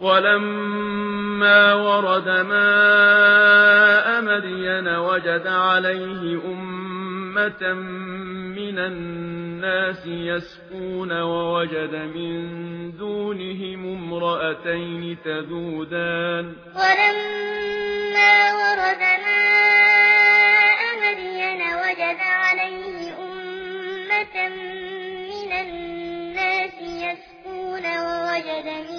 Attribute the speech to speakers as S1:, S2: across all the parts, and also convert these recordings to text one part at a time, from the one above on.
S1: ولما ورد ماء مدين وجد عليه أمة من الناس يسكون ووجد من دونهم امرأتين تذودان.
S2: ولما ورد ماء مدين وجد عليه أمة من الناس يسكون ووجد من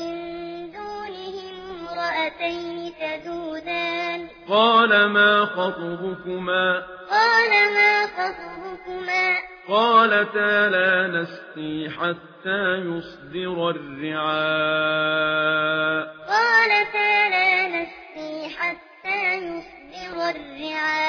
S2: امرأتين تدودان
S1: قال ما خطبكما
S2: قال ما خطبكما
S1: قالتا لا نسقي حتى يصدر الرعاء
S2: قالتا لا نسقي حتى يصدر الرعاء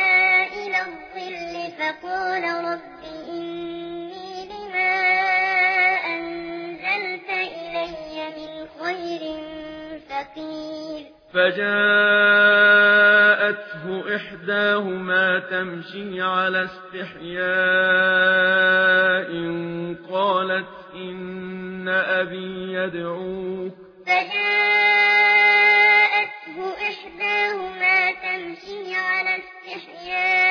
S2: الظل فقال رب إني لما أنزلت إلي من خير فقير.
S1: فجاءته إحداهما تمشي على استحياء قالت إن أبي يدعوك.
S2: فجاءته إحداهما تمشي على استحياء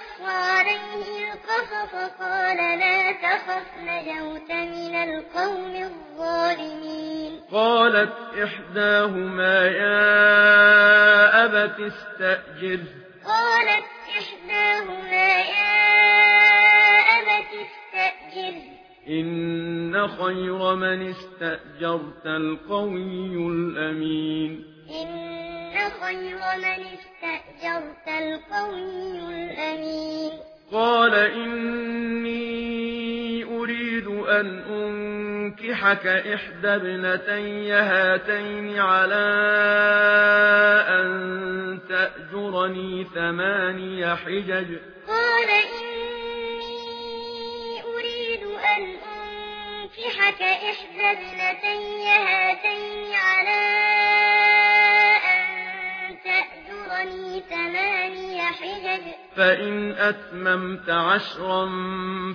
S2: فقص عليه القصص قال لا تخف نجوت من القوم الظالمين.
S1: قالت إحداهما يا أبت استأجر.
S2: قالت إحداهما يا أبت استأجر.
S1: إن خير من استأجرت القوي الأمين.
S2: إن خير من استأجرت القوي
S1: قال إني أريد أن أنكحك إحدى ابنتي هاتين على أن تأجرني ثماني حجج
S2: قال إني أريد أن أنكحك إحدى ابنتي أعطاني ثماني حجج
S1: فإن أتممت عشرا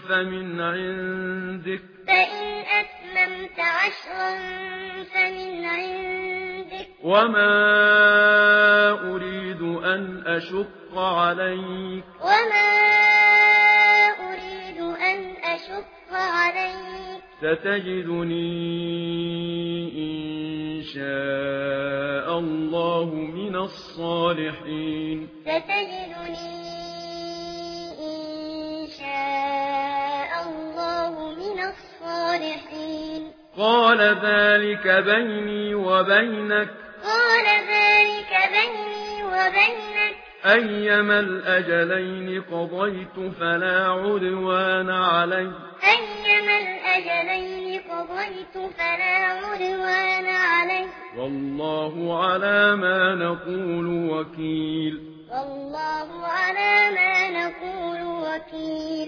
S1: فمن عندك
S2: فإن أتممت عشرا فمن عندك
S1: وما أريد أن أشق عليك
S2: وما أريد أن أشق عليك
S1: ستجدني إن شاء الله من الصالحين.
S2: ستجدني إن شاء الله من الصالحين.
S1: قال ذلك بيني وبينك.
S2: قال ذلك بيني وبينك.
S1: أيما الأجلين قضيت فلا عدوان علي.
S2: أيما الأجلين قضيت فلا عدوان
S1: والله على ما نقول وكيل.
S2: والله على ما نقول وكيل.